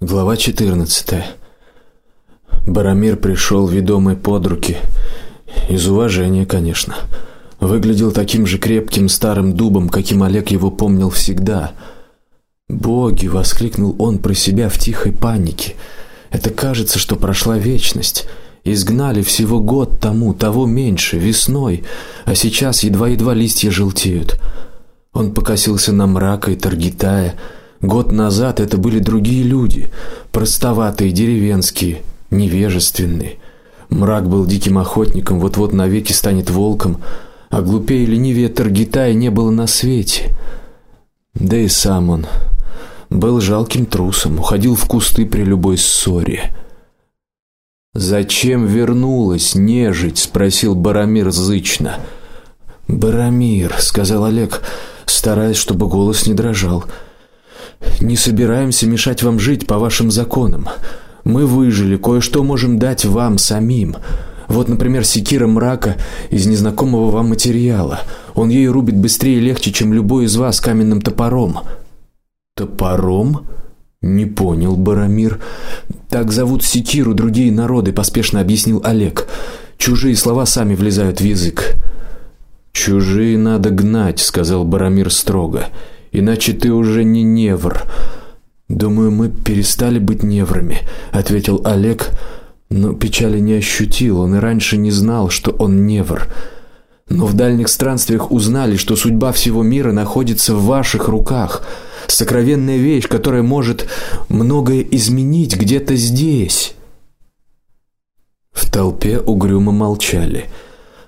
Глава 14. Барамир пришел ведомый под руки из уважения, конечно. Выглядел таким же крепким старым дубом, каким Олег его помнил всегда. "Боги!" воскликнул он про себя в тихой панике. "Это кажется, что прошла вечность. Изгнали всего год тому, того меньше, весной, а сейчас едва-едва листья желтеют". Он покосился на мрак и Таргитая, Год назад это были другие люди, простоватые, деревенские, невежественные. Мрак был диким охотником, вот-вот навеки станет волком, а глупее ленивее Таргитая не было на свете. Да и сам он был жалким трусом, уходил в кусты при любой ссоре. Зачем вернулась нежить, спросил Барамир зычно. Барамир, сказал Олег, стараясь, чтобы голос не дрожал. Не собираемся мешать вам жить по вашим законам. Мы выжили, кое-что можем дать вам самим. Вот, например, секира мрака из незнакомого вам материала. Он ею рубит быстрее и легче, чем любой из вас каменным топором. Топором? Не понял Барамир. Так зовут секиру другие народы, поспешно объяснил Олег. Чужие слова сами влезают в язык. Чужие надо гнать, сказал Барамир строго иначе ты уже не невр. Думаю, мы перестали быть неврами, ответил Олег, но печали не ощутил. Он и раньше не знал, что он невр. Но в дальних странствиях узнали, что судьба всего мира находится в ваших руках. Сокровенная вещь, которая может многое изменить где-то здесь. В толпе угрюмо молчали.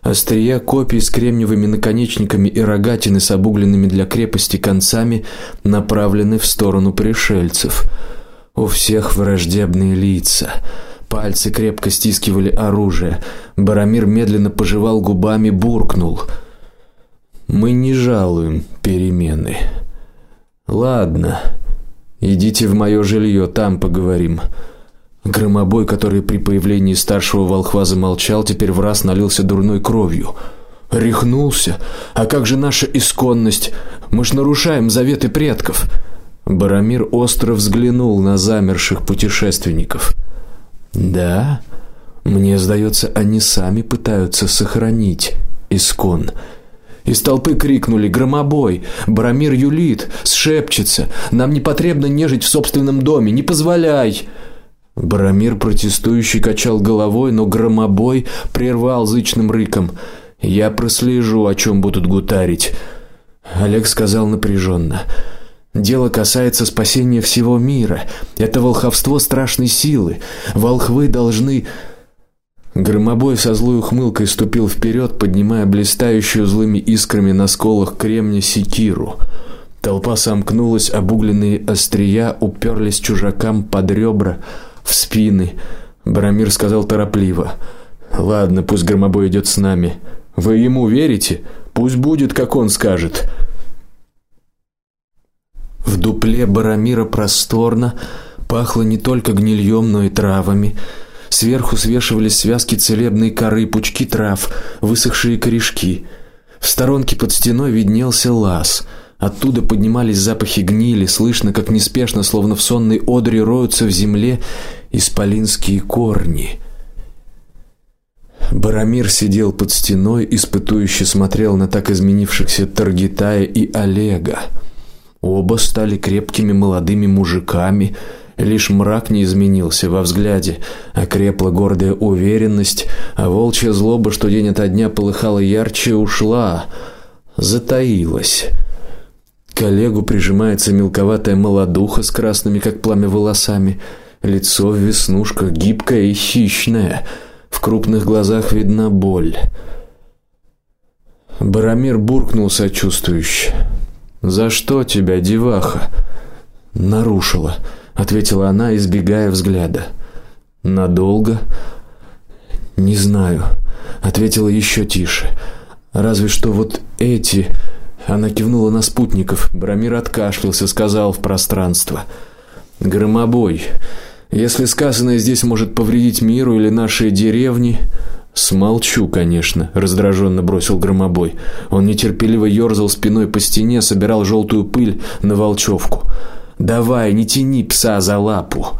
Острия копий с кремниевыми наконечниками и рогатины с обугленными для крепости концами направлены в сторону пришельцев. У всех враждебные лица. Пальцы крепко стискивали оружие. Барамир медленно пожевал губами, буркнул: "Мы не жалуем перемены. Ладно, идите в мое жилье, там поговорим". Громобой, который при появлении старшего волхва замолчал, теперь в раз налился дурной кровью. Рехнулся. А как же наша исконность? Мы ж нарушаем заветы предков. Барамир остро взглянул на замерших путешественников. Да, мне сдается, они сами пытаются сохранить искон. Из толпы крикнули: "Громобой! Барамир юлит, сшепчется. Нам не потребно нежить в собственном доме, не позволяй!" Барамир протестующий качал головой, но громобой прервал зычным рыком: "Я прослежу, о чем будут гутарить". Олег сказал напряженно: Дело касается спасения всего мира. Это волховство страшной силы. Волхвы должны Громобой со злой ухмылкой ступил вперед, поднимая блистающую злыми искрами на сколах кремня секиру. Толпа сомкнулась, обугленные острия уперлись чужакам под ребра в спины. Барамир сказал торопливо: "Ладно, пусть Громобой идет с нами. Вы ему верите? Пусть будет, как он скажет". В дупле Барамира просторно, пахло не только гнильем, но и травами. Сверху свешивались связки целебной коры, пучки трав, высохшие корешки. В сторонке под стеной виднелся лаз. Оттуда поднимались запахи гнили, слышно, как неспешно, словно в сонной одре роются в земле исполинские корни. Барамир сидел под стеной, испытующе смотрел на так изменившихся Таргитая и Олега. Оба стали крепкими молодыми мужиками, лишь мрак не изменился во взгляде, окрепла гордая уверенность, а волчья злоба, что день ото дня полыхала ярче, ушла, затаилась. К Олегу прижимается мелковатая молодуха с красными как пламя волосами, лицо в веснушках гибкое и хищное, в крупных глазах видна боль. Барамир буркнул сочувствующе: "За что тебя, деваха?" "Нарушила", ответила она, избегая взгляда. "Надолго?" "Не знаю", ответила еще тише. "Разве что вот эти она кивнула на спутников. Брамир откашлялся, сказал в пространство: "Громобой, если сказанное здесь может повредить миру или нашей деревне, смолчу, конечно", раздраженно бросил Громобой. Он нетерпеливо ерзал спиной по стене, собирал желтую пыль на волчевку. Давай, не тяни пса за лапу.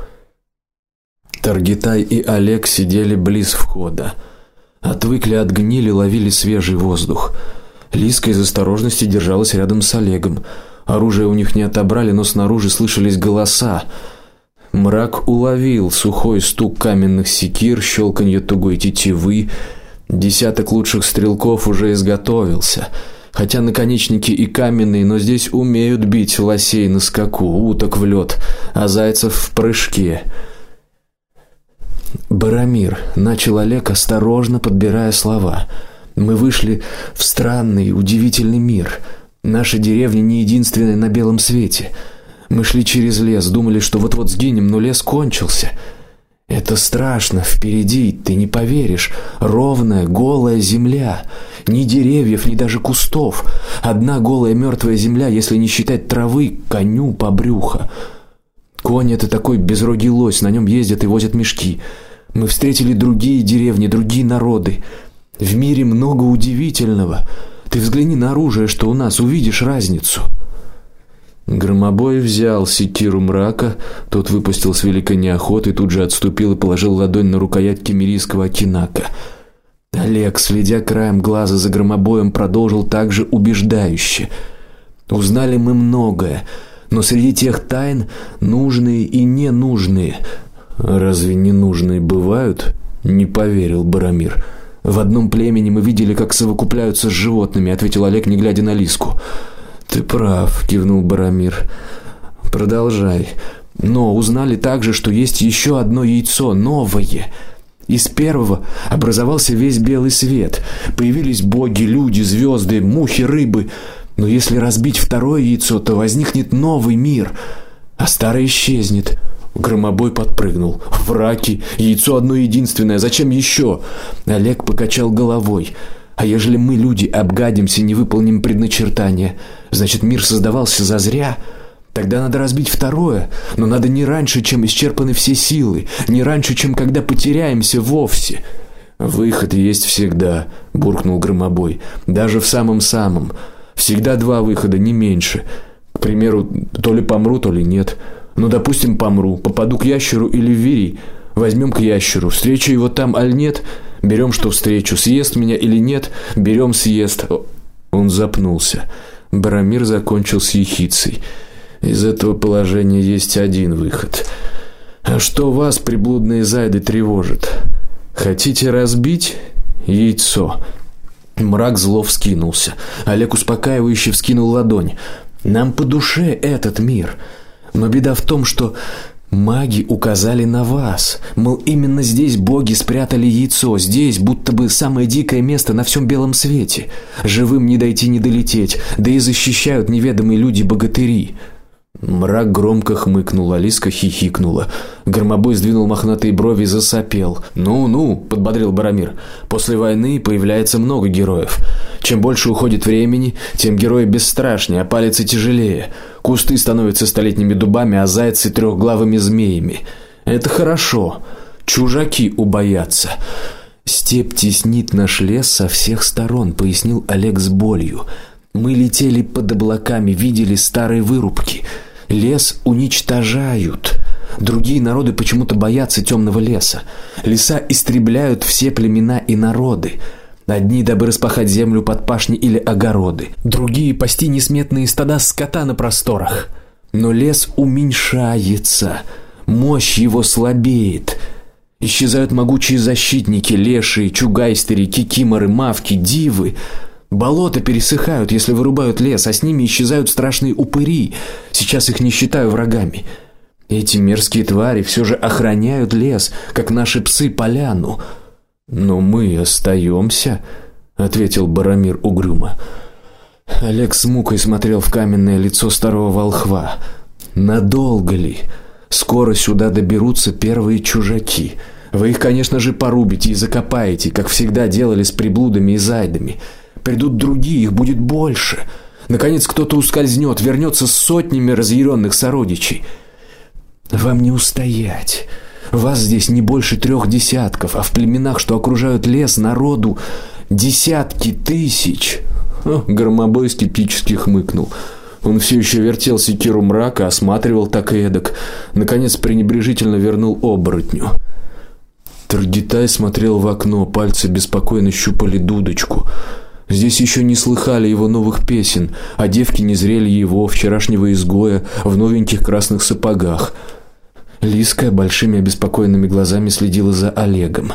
Таргитай и Олег сидели близ входа. Отвыкли от гнили, ловили свежий воздух. Лиска из осторожности держалась рядом с Олегом. Оружие у них не отобрали, но снаружи слышались голоса. Мрак уловил сухой стук каменных секир, щелканье тугой тетивы. Десяток лучших стрелков уже изготовился. Хотя наконечники и каменные, но здесь умеют бить лосей на скаку, уток в лед, а зайцев в прыжке. Барамир начал Олег осторожно подбирая слова. Мы вышли в странный, удивительный мир. Наша деревня не единственная на белом свете. Мы шли через лес, думали, что вот-вот сгинем, но лес кончился. Это страшно, впереди, ты не поверишь, ровная голая земля, ни деревьев, ни даже кустов, одна голая мертвая земля, если не считать травы, коню по брюхо. Конь это такой безрогий лось, на нем ездят и возят мешки. Мы встретили другие деревни, другие народы. В мире много удивительного. Ты взгляни на оружие, что у нас, увидишь разницу. Громобой взял секиру мрака, тот выпустил с великой неохотой, тут же отступил и положил ладонь на рукоять кемерийского кинака. Олег, следя краем глаза за громобоем, продолжил также убеждающе: "Узнали мы многое, но среди тех тайн нужные и ненужные. Разве ненужные бывают?" Не поверил Барамир. В одном племени мы видели, как совокупляются с животными, ответил Олег, не глядя на Лиску. Ты прав, кивнул Барамир. Продолжай. Но узнали также, что есть еще одно яйцо, новое. Из первого образовался весь белый свет. Появились боги, люди, звезды, мухи, рыбы. Но если разбить второе яйцо, то возникнет новый мир, а старое исчезнет. Громобой подпрыгнул. Враки, яйцо одно единственное, зачем еще? Олег покачал головой. А ежели мы, люди, обгадимся, не выполним предначертание, значит, мир создавался зазря. Тогда надо разбить второе, но надо не раньше, чем исчерпаны все силы, не раньше, чем когда потеряемся вовсе. Выход есть всегда, буркнул Громобой. Даже в самом-самом. Всегда два выхода, не меньше. К примеру, то ли помру, то ли нет. Ну, допустим, помру, попаду к ящеру или в Вирий, возьмем к ящеру, встречу его там аль нет, Берем, что встречу, съест меня или нет, берем съест. Он запнулся. Барамир закончил с ехицей. Из этого положения есть один выход. А что вас, приблудные зайды, тревожит? Хотите разбить яйцо? Мрак зло вскинулся. Олег успокаивающе вскинул ладонь. Нам по душе этот мир. Но беда в том, что Маги указали на вас. Мол, именно здесь боги спрятали яйцо, здесь будто бы самое дикое место на всем белом свете. Живым не дойти, не долететь, да и защищают неведомые люди-богатыри. Мрак громко хмыкнул, Алиска хихикнула. Громобой сдвинул мохнатые брови и засопел. "Ну-ну", подбодрил Барамир. "После войны появляется много героев. Чем больше уходит времени, тем герои бесстрашнее, а палец и тяжелее. Кусты становятся столетними дубами, а зайцы трехглавыми змеями. Это хорошо. Чужаки убоятся. Степь теснит наш лес со всех сторон, пояснил Олег с болью. Мы летели под облаками, видели старые вырубки. Лес уничтожают. Другие народы почему-то боятся темного леса. Леса истребляют все племена и народы. Одни дабы распахать землю под пашни или огороды, другие пасти несметные стада скота на просторах. Но лес уменьшается, мощь его слабеет. Исчезают могучие защитники, лешие, чугайстеры, кикиморы, мавки, дивы. Болота пересыхают, если вырубают лес, а с ними исчезают страшные упыри. Сейчас их не считаю врагами. Эти мерзкие твари все же охраняют лес, как наши псы поляну. Но мы остаемся, ответил Барамир угрюмо. Олег с мукой смотрел в каменное лицо старого волхва. Надолго ли? Скоро сюда доберутся первые чужаки. Вы их, конечно же, порубите и закопаете, как всегда делали с приблудами и зайдами. Придут другие, их будет больше. Наконец кто-то ускользнет, вернется с сотнями разъяренных сородичей. Вам не устоять. Вас здесь не больше трех десятков, а в племенах, что окружают лес, народу десятки тысяч. О, Громобой скептически хмыкнул. Он все еще вертел секиру мрака, осматривал так и эдак, наконец пренебрежительно вернул оборотню. Таргитай смотрел в окно, пальцы беспокойно щупали дудочку. Здесь еще не слыхали его новых песен, а девки не зрели его вчерашнего изгоя в новеньких красных сапогах. Лиска большими обеспокоенными глазами следила за Олегом.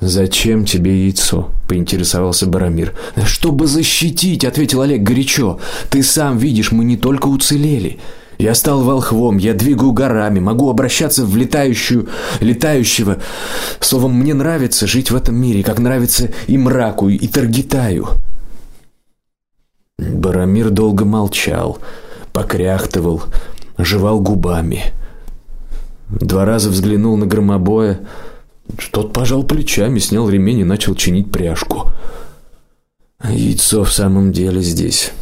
Зачем тебе яйцо? поинтересовался Барамир. Чтобы защитить, ответил Олег горячо. Ты сам видишь, мы не только уцелели. Я стал волхвом, я двигаю горами, могу обращаться в летающую, летающего. Словом, мне нравится жить в этом мире, как нравится и мраку, и Таргитаю. Барамир долго молчал, покряхтывал, жевал губами. Два раза взглянул на громобоя, тот пожал плечами, снял ремень и начал чинить пряжку. Яйцо в самом деле здесь,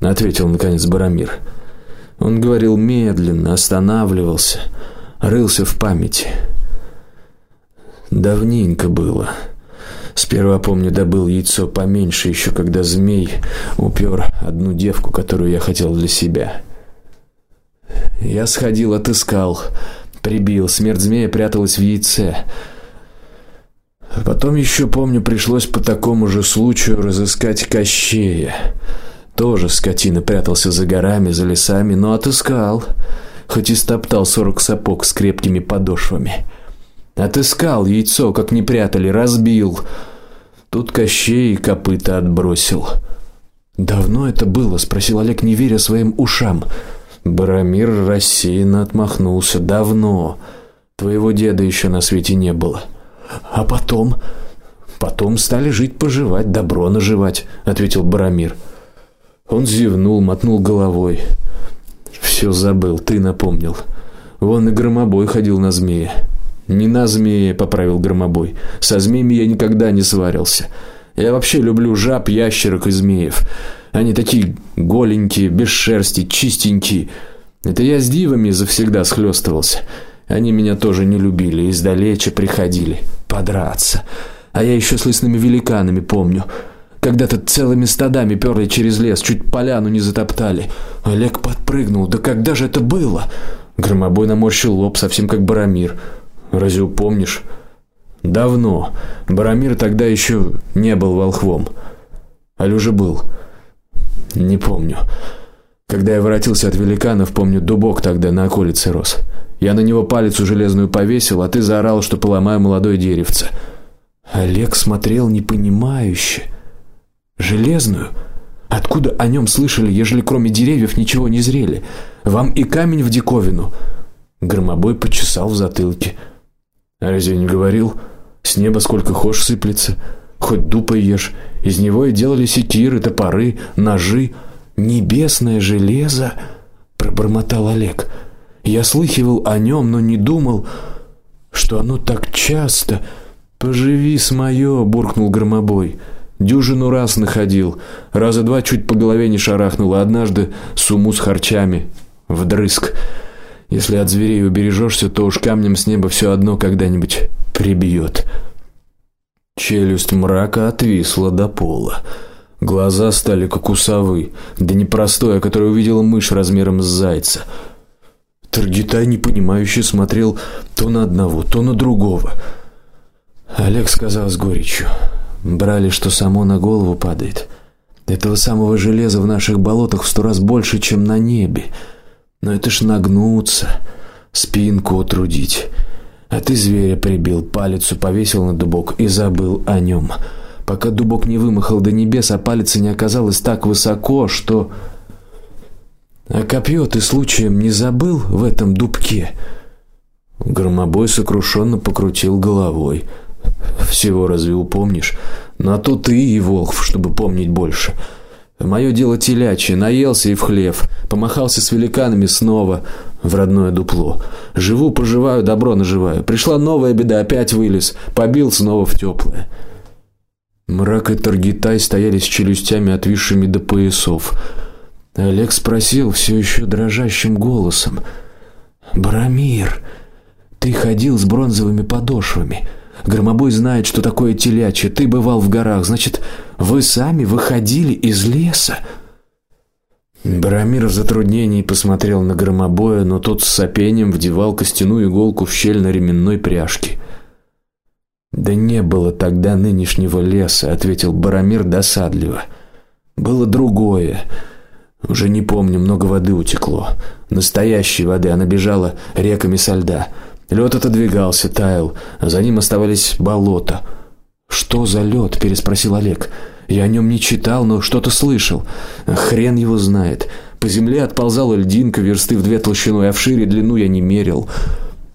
ответил наконец Барамир. Он говорил медленно, останавливался, рылся в памяти. Давненько было. Сперва помню, добыл яйцо поменьше, еще когда змей упер одну девку, которую я хотел для себя. Я сходил, отыскал, прибил. Смерть змея пряталась в яйце. Потом еще помню, пришлось по такому же случаю разыскать Кощея. Тоже скотина прятался за горами, за лесами, но отыскал, хоть и стоптал сорок сапог с крепкими подошвами. Отыскал яйцо, как не прятали, разбил. Тут Кощей копыта отбросил. Давно это было, спросил Олег, не веря своим ушам. Барамир рассеянно отмахнулся. Давно. Твоего деда еще на свете не было. А потом, потом стали жить поживать, добро наживать, ответил Барамир. Он зевнул, мотнул головой. Все забыл, ты напомнил. Вон и громобой ходил на змея. Не на змея, поправил громобой. Со змеями я никогда не сварился. Я вообще люблю жаб, ящерок и змеев. Они такие голенькие, без шерсти, чистенькие. Это я с дивами завсегда схлёстывался. Они меня тоже не любили, издалече приходили подраться. А я еще с лесными великанами помню. Когда-то целыми стадами перли через лес, чуть поляну не затоптали. Олег подпрыгнул. Да когда же это было? Громобой наморщил лоб, совсем как Барамир. Разве помнишь? Давно. Барамир тогда еще не был волхвом. А уже был. Не помню. Когда я воротился от великанов, помню, дубок тогда на околице рос. Я на него палец железную повесил, а ты заорал, что поломаю молодое деревце. Олег смотрел непонимающе. Железную? Откуда о нем слышали, ежели кроме деревьев ничего не зрели? Вам и камень в диковину. Громобой почесал в затылке. А разве не говорил, с неба сколько хошь сыплется, хоть дупа ешь. Из него и делали секиры, топоры, ножи небесное железо, пробормотал Олег. Я слыхивал о нем, но не думал, что оно так часто. Поживи с моё, буркнул громобой. Дюжину раз находил, раза два чуть по голове не шарахнуло, однажды суму с харчами вдрызг. Если от зверей убережешься, то уж камнем с неба все одно когда-нибудь прибьет. Челюсть мрака отвисла до пола. Глаза стали как у совы, да не простой, а который увидела мышь размером с зайца. Таргитай непонимающе смотрел то на одного, то на другого. Олег сказал с горечью: "Брали, что само на голову падает. Этого самого железа в наших болотах в сто раз больше, чем на небе. Но это ж нагнуться, спинку утрудить. А ты зверя прибил, палицу повесил на дубок и забыл о нем пока дубок не вымахал до небес, а палец не оказалось так высоко, что А копье ты случаем не забыл в этом дубке? Громобой сокрушенно покрутил головой. Всего разве упомнишь? На то ты и волхв, чтобы помнить больше. Мое дело телячье, наелся и в хлев, помахался с великанами снова в родное дупло. Живу, поживаю, добро наживаю. Пришла новая беда, опять вылез, побил снова в теплое. Мрак и Таргитай стояли с челюстями отвисшими до поясов. Олег спросил все еще дрожащим голосом: "Брамир, ты ходил с бронзовыми подошвами. Громобой знает, что такое телячье. Ты бывал в горах, значит, вы сами выходили из леса?" Барамир в затруднении посмотрел на громобоя, но тот с сопением вдевал костяную иголку в щель на ременной пряжке. Да не было тогда нынешнего леса, ответил Барамир досадливо. Было другое. Уже не помню, много воды утекло. Настоящей воды, она бежала реками со льда. Лед отодвигался, таял, за ним оставались болота. Что за лед? переспросил Олег. Я о нем не читал, но что-то слышал. Хрен его знает. По земле отползала льдинка версты в две толщиной, а в шире длину я не мерил.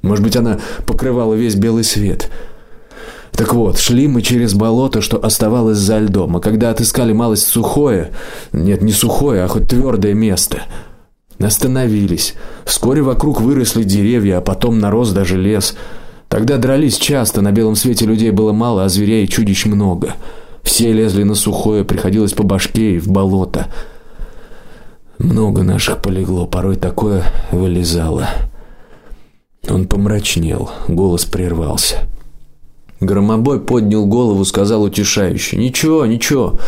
Может быть, она покрывала весь белый свет. Так вот, шли мы через болото, что оставалось за льдом, а когда отыскали малость сухое, нет, не сухое, а хоть твердое место, остановились. Вскоре вокруг выросли деревья, а потом нарос даже лес. Тогда дрались часто, на белом свете людей было мало, а зверей и чудищ много. Все лезли на сухое, приходилось по башке и в болото. Много наших полегло, порой такое вылезало. Он помрачнел, голос прервался. Громобой поднял голову, сказал утешающе: "Ничего, ничего.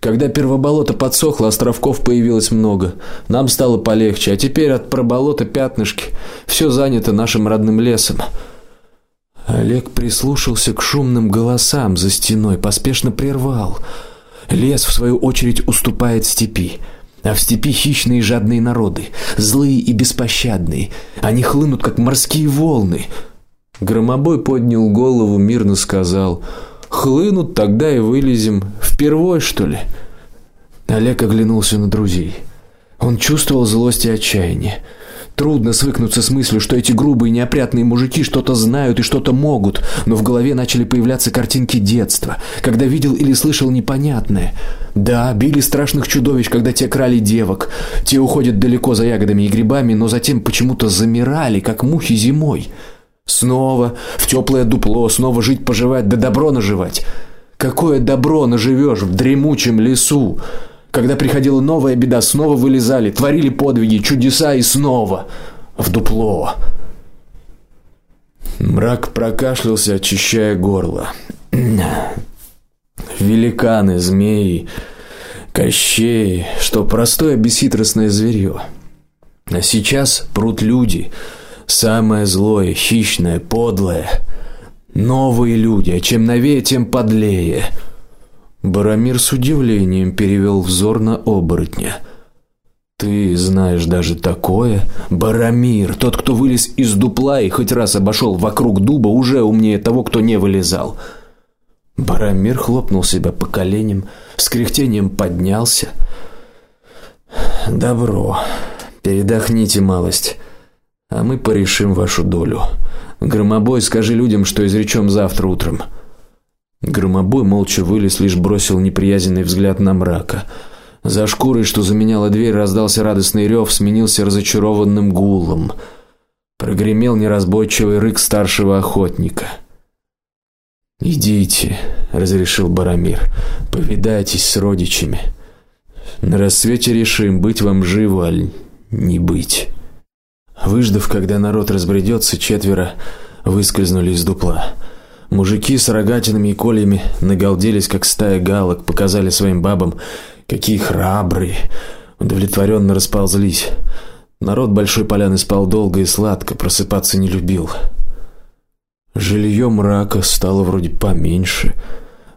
Когда первоболото подсохло, островков появилось много. Нам стало полегче, а теперь от проболота пятнышки. Все занято нашим родным лесом". Олег прислушался к шумным голосам за стеной, поспешно прервал. Лес в свою очередь уступает степи. А в степи хищные и жадные народы, злые и беспощадные. Они хлынут как морские волны. Громобой поднял голову, мирно сказал: "Хлынут, тогда и вылезем. Впервой, что ли?" Олег оглянулся на друзей. Он чувствовал злость и отчаяние. Трудно свыкнуться с мыслью, что эти грубые неопрятные мужики что-то знают и что-то могут, но в голове начали появляться картинки детства, когда видел или слышал непонятное. Да, били страшных чудовищ, когда те крали девок. Те уходят далеко за ягодами и грибами, но затем почему-то замирали, как мухи зимой. Снова в теплое дупло, снова жить поживать, да добро наживать. Какое добро наживешь в дремучем лесу? Когда приходила новая беда, снова вылезали, творили подвиги, чудеса и снова в дупло. Мрак прокашлялся, очищая горло. Великаны, змеи, кощей, что простое бесхитростное зверье. А сейчас прут люди, самое злое, хищное, подлое. Новые люди, а чем новее, тем подлее. Барамир с удивлением перевел взор на оборотня. Ты знаешь даже такое? Барамир, тот, кто вылез из дупла и хоть раз обошел вокруг дуба, уже умнее того, кто не вылезал. Барамир хлопнул себя по коленям, с кряхтением поднялся. Добро. Передохните малость, а мы порешим вашу долю. Громобой, скажи людям, что изречем завтра утром. Громобой молча вылез, лишь бросил неприязненный взгляд на мрака. За шкурой, что заменяла дверь, раздался радостный рев, сменился разочарованным гулом. Прогремел неразборчивый рык старшего охотника. "Идите", разрешил Барамир. "Повидайтесь с родичами. На рассвете решим, быть вам живо аль не быть". Выждав, когда народ разбредется, четверо выскользнули из дупла. Мужики с рогатинами и кольями нагалделись как стая галок, показали своим бабам, какие храбрые, удовлетворенно расползлись. Народ большой поляны спал долго и сладко, просыпаться не любил. Жилье мрака стало вроде поменьше.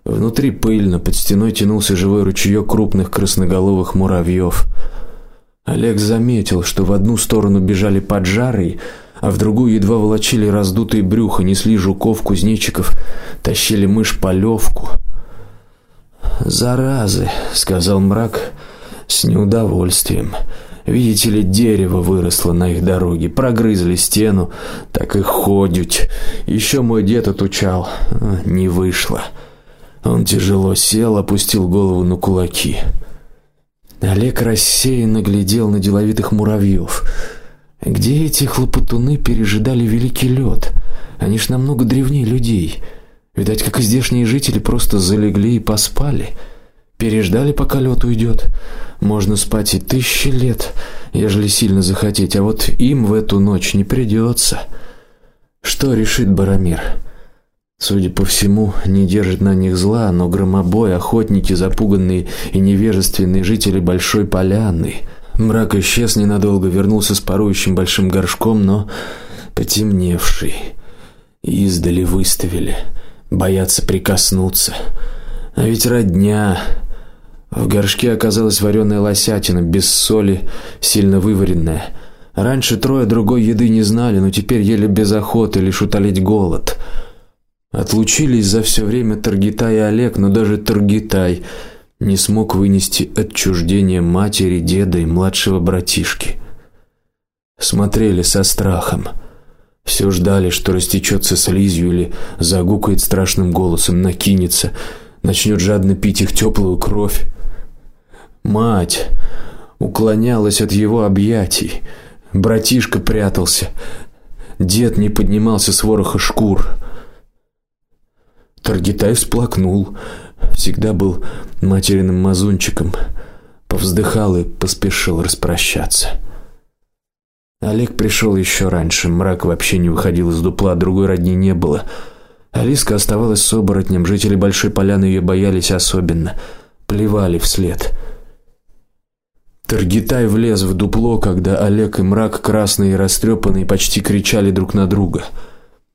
Внутри пыльно, под стеной тянулся живой ручеек крупных красноголовых муравьев. Олег заметил, что в одну сторону бежали поджарые, а в другую едва волочили раздутые брюха, несли жуков, кузнечиков, тащили мышь полевку. Заразы, сказал мрак с неудовольствием. Видите ли, дерево выросло на их дороге, прогрызли стену, так и ходят. Еще мой дед отучал, а, не вышло. Он тяжело сел, опустил голову на кулаки. Олег рассеянно глядел на деловитых муравьев. Где эти хлопотуны пережидали великий лед? Они ж намного древнее людей. Видать, как и здешние жители просто залегли и поспали. Переждали, пока лед уйдет. Можно спать и тысячи лет, ежели сильно захотеть, а вот им в эту ночь не придется. Что решит Барамир? Судя по всему, не держит на них зла, но громобой, охотники, запуганные и невежественные жители большой поляны Мрак исчез ненадолго, вернулся с парующим большим горшком, но потемневший. Издали выставили, боятся прикоснуться. А ведь родня. В горшке оказалась вареная лосятина без соли, сильно вываренная. Раньше трое другой еды не знали, но теперь ели без охоты, лишь утолить голод. Отлучились за все время Таргитай и Олег, но даже Таргитай не смог вынести отчуждения матери, деда и младшего братишки. Смотрели со страхом. Все ждали, что растечется слизью или загукает страшным голосом, накинется, начнет жадно пить их теплую кровь. Мать уклонялась от его объятий. Братишка прятался. Дед не поднимался с вороха шкур. Таргитай всплакнул. Всегда был материным мазунчиком. Повздыхал и поспешил распрощаться. Олег пришел еще раньше. Мрак вообще не выходил из дупла, другой родни не было. Алиска оставалась с оборотнем. Жители Большой Поляны ее боялись особенно, плевали вслед. Таргитай влез в дупло, когда Олег и Мрак, красные и растрепанные, почти кричали друг на друга.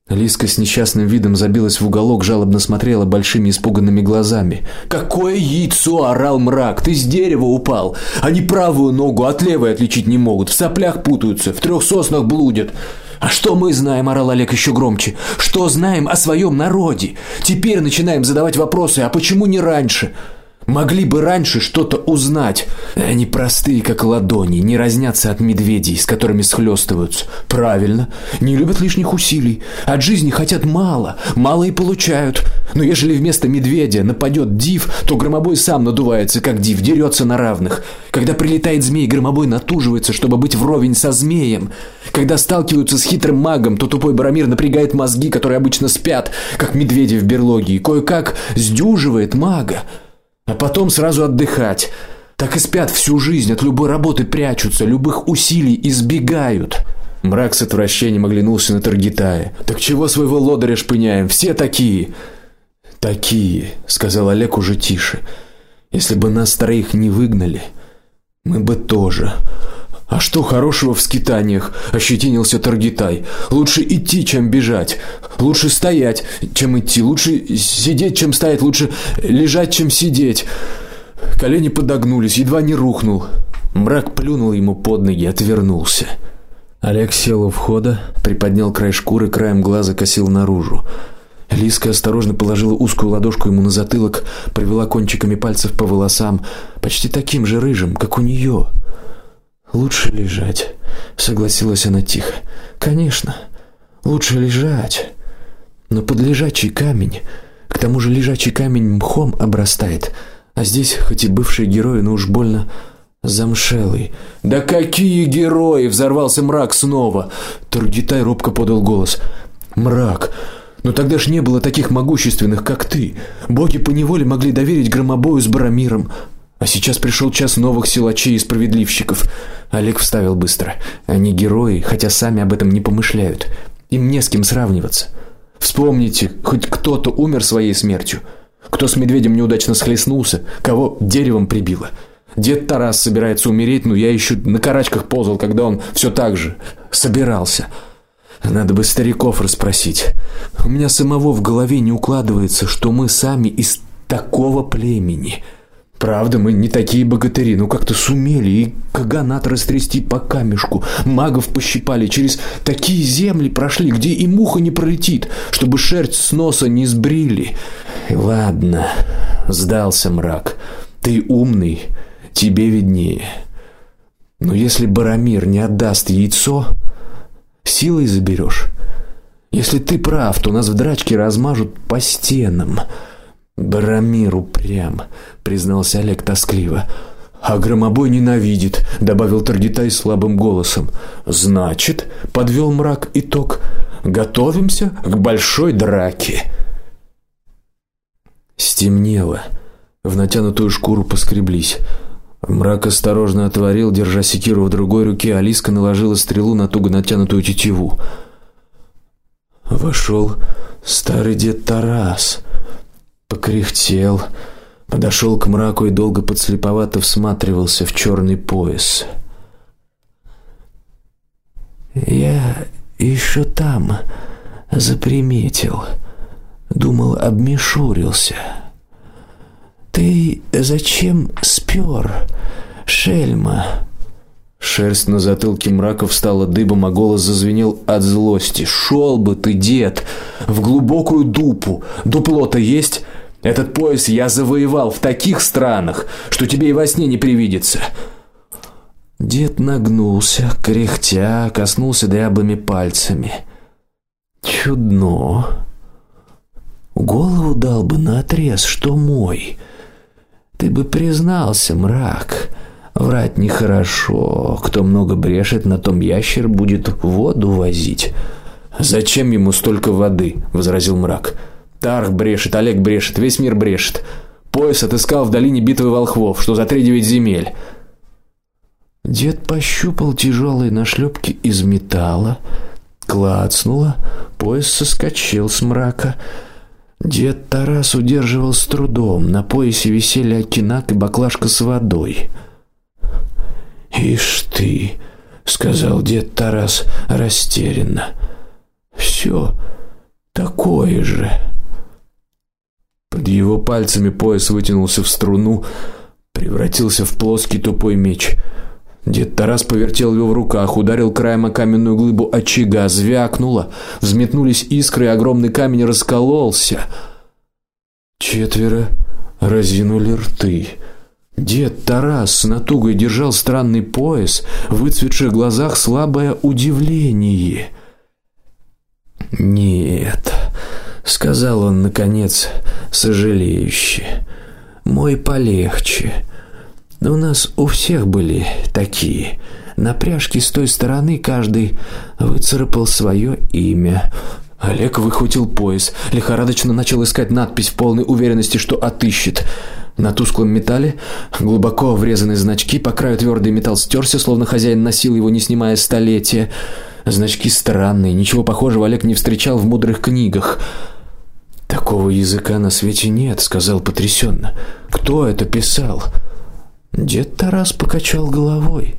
Лиска с несчастным видом забилась в уголок, жалобно смотрела большими испуганными глазами. Какое яйцо, орал Мрак. Ты с дерева упал. Они правую ногу от левой отличить не могут, в соплях путаются, в трех соснах блудят. А что мы знаем, орал Олег еще громче. Что знаем о своем народе? Теперь начинаем задавать вопросы, а почему не раньше? Могли бы раньше что-то узнать. Они простые, как ладони, не разнятся от медведей, с которыми схлестываются. Правильно, не любят лишних усилий, от жизни хотят мало, мало и получают. Но ежели вместо медведя нападет див, то громобой сам надувается, как див, дерется на равных. Когда прилетает змей, громобой натуживается, чтобы быть вровень со змеем. Когда сталкиваются с хитрым магом, то тупой Барамир напрягает мозги, которые обычно спят, как медведи в берлоге, и кое-как сдюживает мага а потом сразу отдыхать. Так и спят всю жизнь, от любой работы прячутся, любых усилий избегают. Мрак с отвращением оглянулся на Таргитая. Так чего своего лодыря шпыняем? Все такие. Такие, сказал Олег уже тише. Если бы нас троих не выгнали, мы бы тоже. А что хорошего в скитаниях? ощетинился Таргитай. Лучше идти, чем бежать. Лучше стоять, чем идти. Лучше сидеть, чем стоять. Лучше лежать, чем сидеть. Колени подогнулись, едва не рухнул. Мрак плюнул ему под ноги, отвернулся. Олег сел у входа, приподнял край шкуры, краем глаза косил наружу. Лиска осторожно положила узкую ладошку ему на затылок, провела кончиками пальцев по волосам, почти таким же рыжим, как у нее. Лучше лежать, согласилась она тихо. Конечно, лучше лежать. Но под лежачий камень, к тому же лежачий камень мхом обрастает, а здесь хоть и бывший герой, но уж больно замшелый. Да какие герои, взорвался мрак снова. Тургитай робко подал голос. Мрак, но тогда ж не было таких могущественных, как ты. Боги по неволе могли доверить громобою с Барамиром. А сейчас пришел час новых силачей и справедливщиков. Олег вставил быстро. Они герои, хотя сами об этом не помышляют. Им не с кем сравниваться. Вспомните, хоть кто-то умер своей смертью. Кто с медведем неудачно схлестнулся, кого деревом прибило. Дед Тарас собирается умереть, но я еще на карачках ползал, когда он все так же собирался. Надо бы стариков расспросить. У меня самого в голове не укладывается, что мы сами из такого племени. Правда, мы не такие богатыри, но как-то сумели и каганат растрясти по камешку, магов пощипали, через такие земли прошли, где и муха не пролетит, чтобы шерсть с носа не сбрили. Ладно, сдался мрак. Ты умный, тебе виднее. Но если Барамир не отдаст яйцо, силой заберешь. Если ты прав, то нас в драчке размажут по стенам. Барамир упрям, признался Олег тоскливо. А громобой ненавидит, добавил Таргитай слабым голосом. Значит, подвел мрак итог. Готовимся к большой драке. Стемнело. В натянутую шкуру поскреблись. Мрак осторожно отворил, держа секиру в другой руке, Алиска наложила стрелу на туго натянутую тетиву. Вошел старый дед Тарас покряхтел, подошел к мраку и долго подслеповато всматривался в черный пояс. Я еще там заприметил. Думал, обмешурился. Ты зачем спер, шельма? Шерсть на затылке мрака встала дыбом, а голос зазвенел от злости. Шел бы ты, дед, в глубокую дупу. Дупло-то есть? Этот пояс я завоевал в таких странах, что тебе и во сне не привидится. Дед нагнулся, кряхтя, коснулся дряблыми пальцами. Чудно. Голову дал бы на отрез, что мой. Ты бы признался, мрак. Врать нехорошо. Кто много брешет, на том ящер будет воду возить. Зачем ему столько воды, возразил мрак. Тарх брешет, Олег брешет, весь мир брешет. Пояс отыскал в долине битвы волхвов, что за три девять земель. Дед пощупал тяжелые нашлепки из металла, клацнуло, пояс соскочил с мрака. Дед Тарас удерживал с трудом. На поясе висели окинак и баклажка с водой. "Ишь ты", сказал дед Тарас растерянно. Все такое же. Под его пальцами пояс вытянулся в струну, превратился в плоский тупой меч. Дед Тарас повертел его в руках, ударил краем о каменную глыбу очага, звякнуло, взметнулись искры, и огромный камень раскололся. Четверо разинули рты. Дед Тарас с натугой держал странный пояс, в выцветших глазах слабое удивление. Нет, сказал он наконец, сожалеюще. Мой полегче. У нас у всех были такие. На пряжке с той стороны каждый выцарапал свое имя. Олег выхватил пояс, лихорадочно начал искать надпись в полной уверенности, что отыщет. На тусклом металле глубоко врезаны значки, по краю твердый металл стерся, словно хозяин носил его, не снимая столетия. Значки странные, ничего похожего Олег не встречал в мудрых книгах. Такого языка на свете нет, сказал потрясенно. Кто это писал? Дед Тарас покачал головой.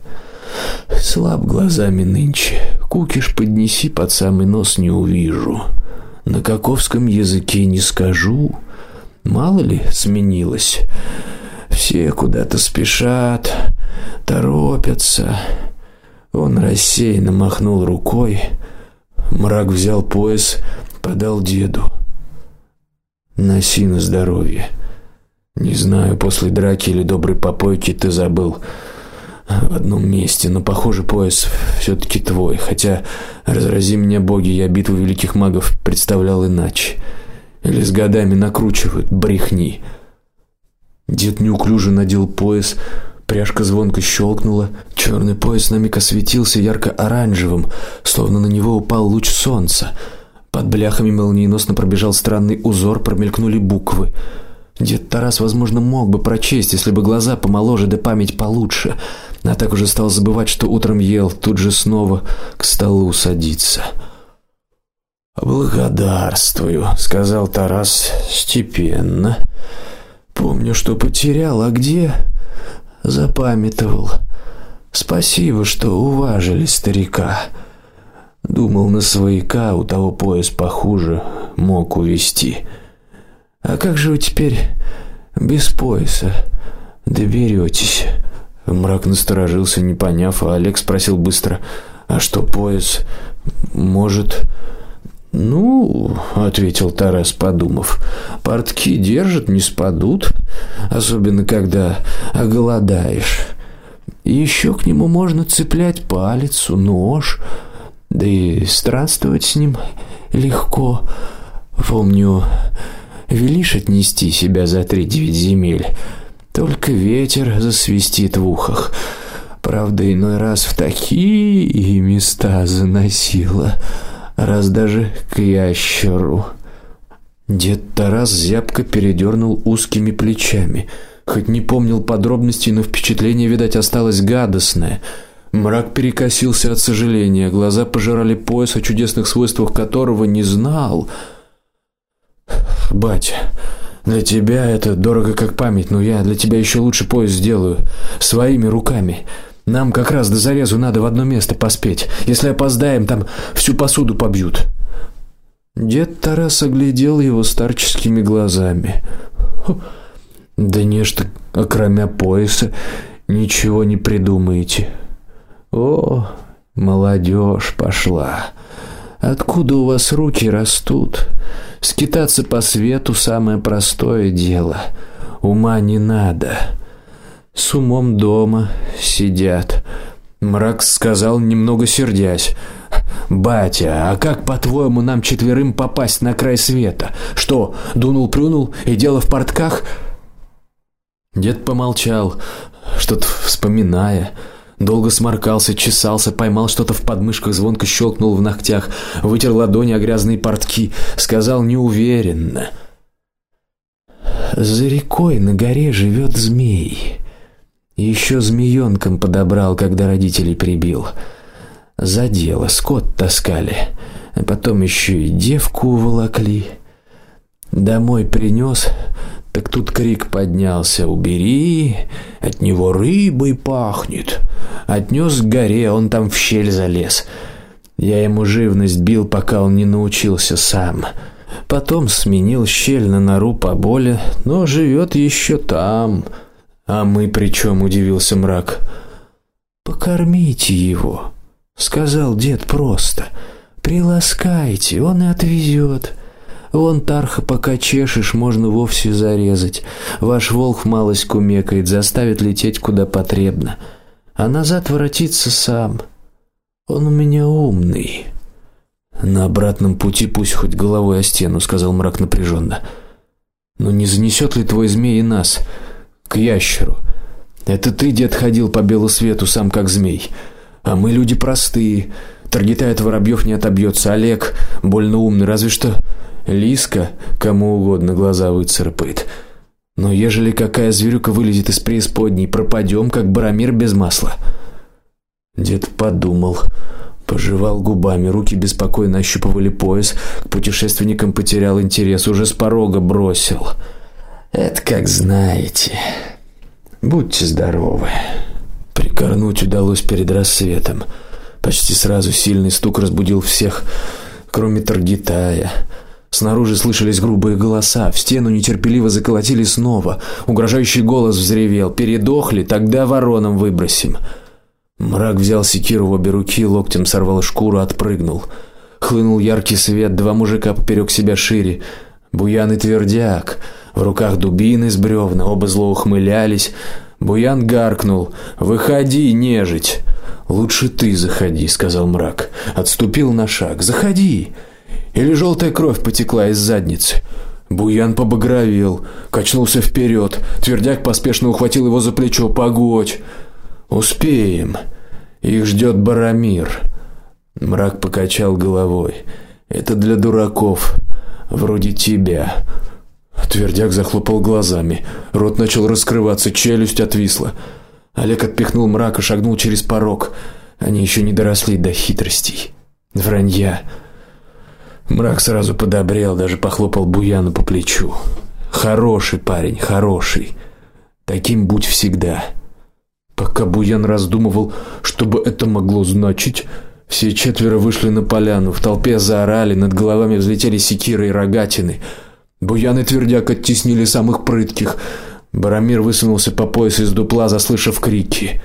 Слаб глазами нынче. Кукиш поднеси под самый нос не увижу. На каковском языке не скажу. Мало ли сменилось. Все куда-то спешат, торопятся. Он рассеянно махнул рукой. Мрак взял пояс, подал деду. Носи на здоровье. Не знаю, после драки или доброй попойки ты забыл в одном месте, но похоже, пояс все таки твой, хотя разрази меня боги, я битву великих магов представлял иначе. Или с годами накручивают брехни. Дед неуклюже надел пояс, пряжка звонко щелкнула, черный пояс на миг осветился ярко-оранжевым, словно на него упал луч солнца. Под бляхами молниеносно пробежал странный узор, промелькнули буквы. Дед Тарас, возможно, мог бы прочесть, если бы глаза помоложе да память получше. А так уже стал забывать, что утром ел, тут же снова к столу садиться. Благодарствую, сказал Тарас степенно. Помню, что потерял, а где запамятовал. Спасибо, что уважили старика. Думал на свояка, у того пояс похуже мог увести. А как же вы теперь без пояса доберетесь? Мрак насторожился, не поняв, а Олег спросил быстро: "А что пояс может ну, ответил Тарас, подумав. Портки держат, не спадут, особенно когда оголодаешь. Еще к нему можно цеплять палец, нож, да и странствовать с ним легко. Помню, велишь отнести себя за три девять земель, только ветер засвистит в ухах. Правда, иной раз в такие места заносило раз даже к ящеру. Дед Тарас зябко передернул узкими плечами. Хоть не помнил подробностей, но впечатление, видать, осталось гадостное. Мрак перекосился от сожаления, глаза пожирали пояс, о чудесных свойствах которого не знал. Батя, для тебя это дорого как память, но я для тебя еще лучше пояс сделаю своими руками. Нам как раз до зарезу надо в одно место поспеть. Если опоздаем, там всю посуду побьют. Дед Тарас оглядел его старческими глазами. Да нечто, окромя пояса, ничего не придумаете. О, молодежь пошла. Откуда у вас руки растут? Скитаться по свету самое простое дело. Ума не надо. С умом дома сидят. Мрак сказал, немного сердясь: "Батя, а как, по-твоему, нам четверым попасть на край света? Что, дунул-плюнул и дело в портках?" Дед помолчал, что-то вспоминая. Долго сморкался, чесался, поймал что-то в подмышках, звонко щелкнул в ногтях, вытер ладони о грязные портки, сказал неуверенно: "За рекой на горе живет змей. Еще змеёнком подобрал, когда родителей прибил. За дело скот таскали, а потом еще и девку уволокли. Домой принес, так тут крик поднялся: "Убери, от него рыбой пахнет". Отнес к горе, он там в щель залез. Я ему живность бил, пока он не научился сам. Потом сменил щель на нору поболе, но живет еще там. А мы причем удивился мрак. Покормите его, сказал дед просто. Приласкайте, он и отвезет. Вон тарха пока чешешь, можно вовсе зарезать. Ваш волк малость кумекает, заставит лететь куда потребно а назад воротиться сам. Он у меня умный. На обратном пути пусть хоть головой о стену, сказал мрак напряженно. Но не занесет ли твой змей и нас к ящеру? Это ты, дед, ходил по белу свету сам как змей, а мы люди простые. Таргета от воробьев не отобьется, Олег больно умный, разве что Лиска кому угодно глаза выцарапает. Но ежели какая зверюка вылезет из преисподней, пропадем, как барамир без масла. Дед подумал, пожевал губами, руки беспокойно ощупывали пояс, к путешественникам потерял интерес, уже с порога бросил: "Это как знаете. Будьте здоровы". Прикорнуть удалось перед рассветом. Почти сразу сильный стук разбудил всех, кроме Таргитая. Снаружи слышались грубые голоса, в стену нетерпеливо заколотили снова. Угрожающий голос взревел: "Передохли, тогда вороном выбросим". Мрак взял секиру в обе руки, локтем сорвал шкуру, отпрыгнул. Хлынул яркий свет, два мужика поперек себя шире, Буян и Твердяк, в руках дубины с бревна, оба зло ухмылялись. Буян гаркнул: "Выходи, нежить". "Лучше ты заходи", сказал мрак. Отступил на шаг. "Заходи". Или желтая кровь потекла из задницы. Буян побагровел, качнулся вперед. Твердяк поспешно ухватил его за плечо. Погодь. Успеем. Их ждет Барамир. Мрак покачал головой. Это для дураков, вроде тебя. Твердяк захлопал глазами. Рот начал раскрываться, челюсть отвисла. Олег отпихнул мрака, шагнул через порог. Они еще не доросли до хитростей. Вранья. Мрак сразу подобрел, даже похлопал Буяну по плечу. Хороший парень, хороший. Таким будь всегда. Пока Буян раздумывал, что бы это могло значить, все четверо вышли на поляну, в толпе заорали, над головами взлетели секиры и рогатины. Буян и Твердяк оттеснили самых прытких. Барамир высунулся по пояс из дупла, заслышав крики.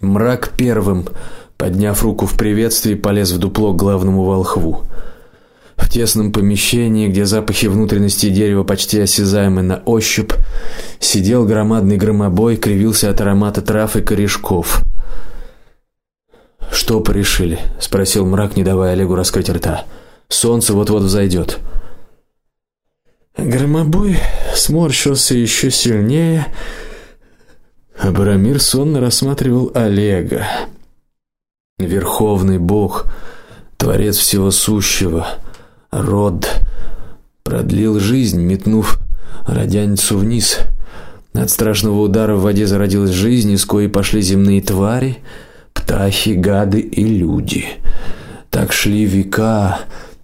Мрак первым Подняв руку в приветствии, полез в дупло к главному волхву. В тесном помещении, где запахи внутренности дерева почти осязаемы на ощупь, сидел громадный громобой, кривился от аромата трав и корешков. Что порешили? спросил мрак, не давая Олегу раскрыть рта. Солнце вот-вот взойдет. Громобой сморщился еще сильнее. Абрамир сонно рассматривал Олега. Верховный Бог, творец всего сущего, род продлил жизнь, метнув родяницу вниз. От страшного удара в воде зародилась жизнь, из коей пошли земные твари, птахи, гады и люди. Так шли века,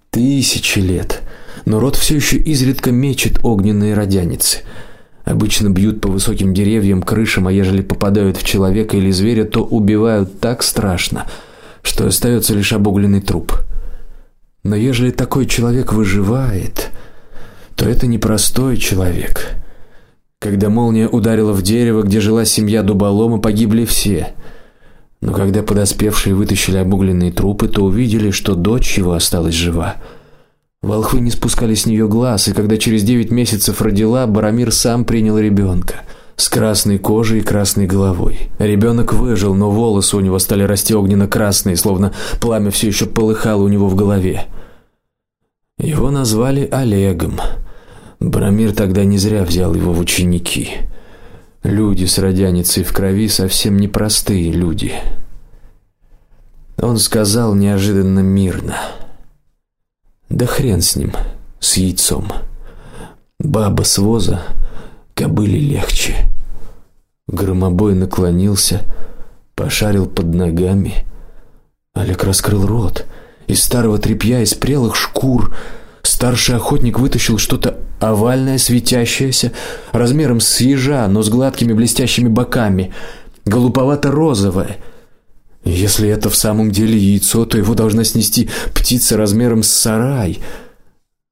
тысячи лет. Но род все еще изредка мечет огненные родяницы. Обычно бьют по высоким деревьям, крышам, а ежели попадают в человека или зверя, то убивают так страшно, что остается лишь обугленный труп. Но ежели такой человек выживает, то это не простой человек. Когда молния ударила в дерево, где жила семья дуболома, погибли все. Но когда подоспевшие вытащили обугленные трупы, то увидели, что дочь его осталась жива. Волхвы не спускали с нее глаз, и когда через девять месяцев родила, Барамир сам принял ребенка с красной кожей и красной головой. Ребенок выжил, но волосы у него стали расти огненно-красные, словно пламя все еще полыхало у него в голове. Его назвали Олегом. Барамир тогда не зря взял его в ученики. Люди с родяницей в крови совсем непростые люди. Он сказал неожиданно мирно: да хрен с ним, с яйцом. Баба с воза кобыле легче. Громобой наклонился, пошарил под ногами. Олег раскрыл рот. Из старого тряпья, из прелых шкур старший охотник вытащил что-то овальное, светящееся, размером с ежа, но с гладкими блестящими боками, голубовато-розовое. Если это в самом деле яйцо, то его должна снести птица размером с сарай.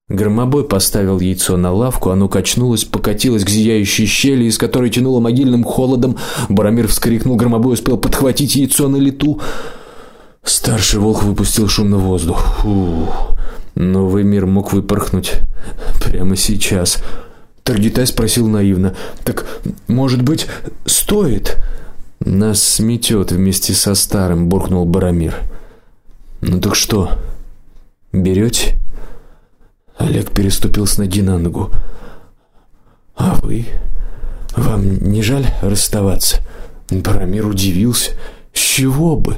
Громобой поставил яйцо на лавку, оно качнулось, покатилось к зияющей щели, из которой тянуло могильным холодом. Барамир вскрикнул, Громобой успел подхватить яйцо на лету. Старший волк выпустил шумно воздух. Фу. Новый мир мог выпорхнуть прямо сейчас. Таргитай спросил наивно: "Так, может быть, стоит?" Нас сметет вместе со старым, буркнул Барамир. Ну так что? Берете? Олег переступил с ноги на ногу. А вы? Вам не жаль расставаться? Барамир удивился. С чего бы?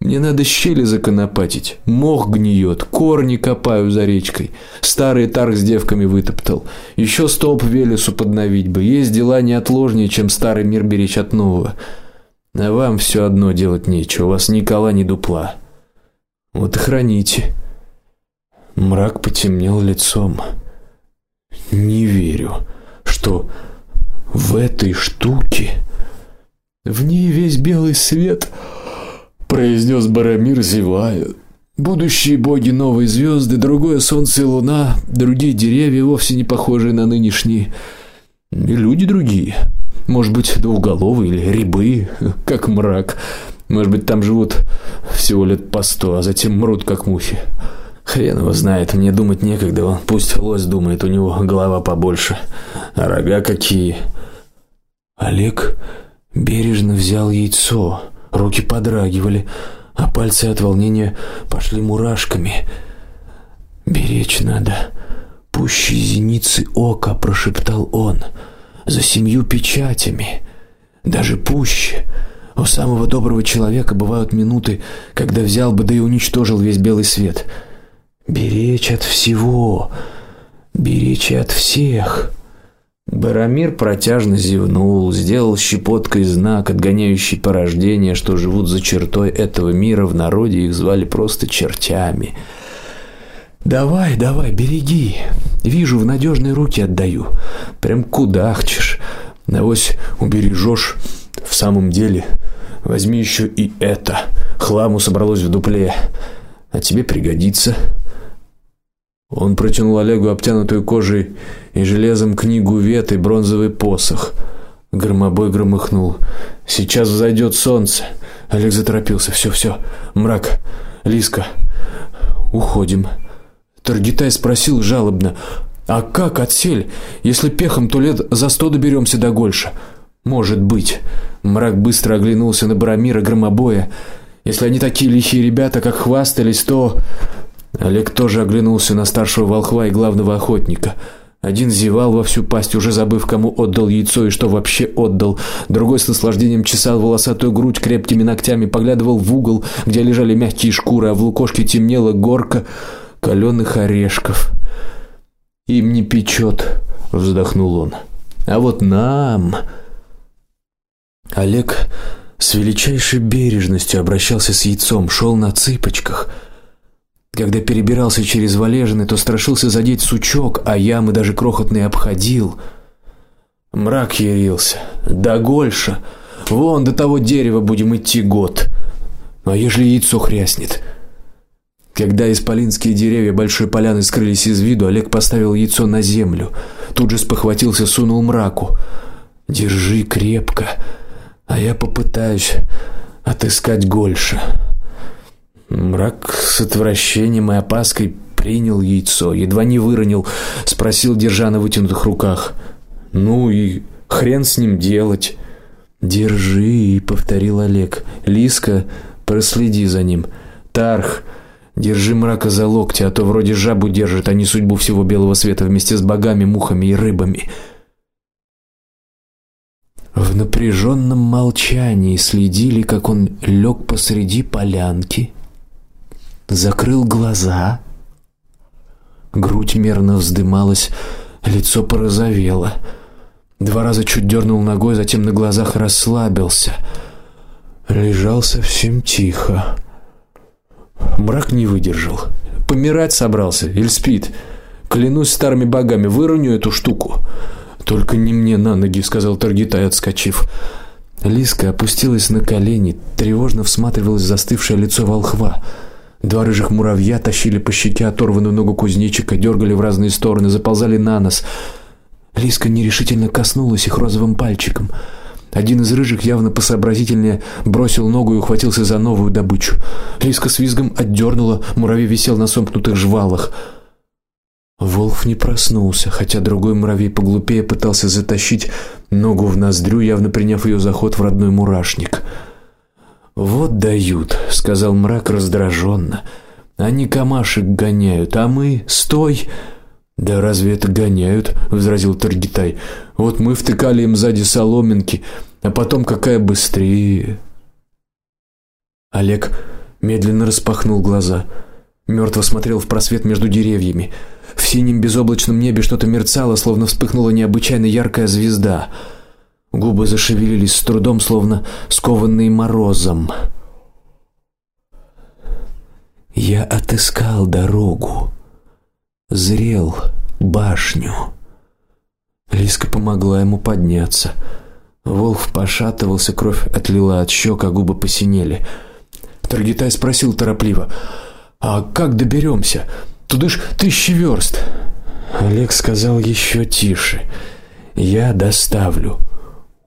Мне надо щели законопатить. Мох гниет, корни копаю за речкой. Старый тарг с девками вытоптал. Еще столб Велесу подновить бы. Есть дела неотложнее, чем старый мир беречь от нового. А вам все одно делать нечего. У вас ни кола, ни дупла. Вот и храните. Мрак потемнел лицом. Не верю, что в этой штуке в ней весь белый свет произнес Барамир, зевая. Будущие боги, новые звезды, другое солнце и луна, другие деревья, вовсе не похожие на нынешние, и люди другие. Может быть, двуголовые или рябы, как мрак. Может быть, там живут всего лет по сто, а затем мрут как мухи. Хрен его знает, мне думать некогда, пусть лось думает, у него голова побольше, а рога какие. Олег бережно взял яйцо. Руки подрагивали, а пальцы от волнения пошли мурашками. Беречь надо, пуще зеницы ока, прошептал он. За семью печатями, даже пуще. У самого доброго человека бывают минуты, когда взял бы да и уничтожил весь белый свет. Беречь от всего, беречь от всех. Барамир протяжно зевнул, сделал щепоткой знак, отгоняющий порождения, что живут за чертой этого мира, в народе их звали просто чертями. Давай, давай, береги. Вижу, в надежные руки отдаю. Прям кудахчешь. Навось убережешь. В самом деле, возьми еще и это. Хламу собралось в дупле, а тебе пригодится. Он протянул Олегу обтянутую кожей и железом книгу вет и бронзовый посох. Громобой громыхнул. Сейчас взойдет солнце. Олег заторопился. Все, все. Мрак. Лиска. Уходим. Таргитай спросил жалобно: "А как отсель, если пехом то лет за сто доберемся до Гольша?" "Может быть". Мрак быстро оглянулся на Барамира Громобоя. "Если они такие лихие ребята, как хвастались, то Олег тоже оглянулся на старшего волхва и главного охотника. Один зевал во всю пасть, уже забыв, кому отдал яйцо и что вообще отдал. Другой с наслаждением чесал волосатую грудь крепкими ногтями, поглядывал в угол, где лежали мягкие шкуры, а в лукошке темнела горка каленых орешков. Им не печет, вздохнул он. А вот нам Олег с величайшей бережностью обращался с яйцом, шел на цыпочках. Когда перебирался через валежины, то страшился задеть сучок, а ямы даже крохотные обходил. Мрак ярился. Да гольша. Вон до того дерева будем идти год. А ежели яйцо хряснет? Когда исполинские деревья большой поляны скрылись из виду, Олег поставил яйцо на землю. Тут же спохватился, сунул мраку. Держи крепко, а я попытаюсь отыскать Гольша. Мрак с отвращением и опаской принял яйцо, едва не выронил, спросил, держа на вытянутых руках: "Ну и хрен с ним делать?" "Держи", повторил Олег. "Лиска, проследи за ним. Тарх, держи мрака за локти, а то вроде жабу держит, а не судьбу всего белого света вместе с богами, мухами и рыбами". В напряженном молчании следили, как он лег посреди полянки, закрыл глаза. Грудь мерно вздымалась, лицо порозовело. Два раза чуть дернул ногой, затем на глазах расслабился. Лежал совсем тихо. Мрак не выдержал. Помирать собрался или спит? Клянусь старыми богами, выроню эту штуку. Только не мне на ноги, сказал Таргитай, отскочив. Лиска опустилась на колени, тревожно всматривалась в застывшее лицо волхва. Два рыжих муравья тащили по щеке оторванную ногу кузнечика, дергали в разные стороны, заползали на нос. Лиска нерешительно коснулась их розовым пальчиком. Один из рыжих явно посообразительнее бросил ногу и ухватился за новую добычу. Лиска с визгом отдернула, муравей висел на сомкнутых жвалах. Волк не проснулся, хотя другой муравей поглупее пытался затащить ногу в ноздрю, явно приняв ее за ход в родной мурашник. Вот дают, сказал мрак раздраженно. Они камашек гоняют, а мы стой. Да разве это гоняют? возразил Таргитай. Вот мы втыкали им сзади соломинки, а потом какая быстрее. Олег медленно распахнул глаза. Мертво смотрел в просвет между деревьями. В синем безоблачном небе что-то мерцало, словно вспыхнула необычайно яркая звезда. Губы зашевелились с трудом, словно скованные морозом. Я отыскал дорогу, зрел башню. Лиска помогла ему подняться. Волк пошатывался, кровь отлила от щек, а губы посинели. Таргитай спросил торопливо: "А как доберемся? Туда ж тысячи верст". Олег сказал еще тише: "Я доставлю".